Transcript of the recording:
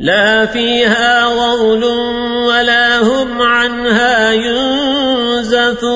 لا فيها غول ولا هم عنها ينزفون.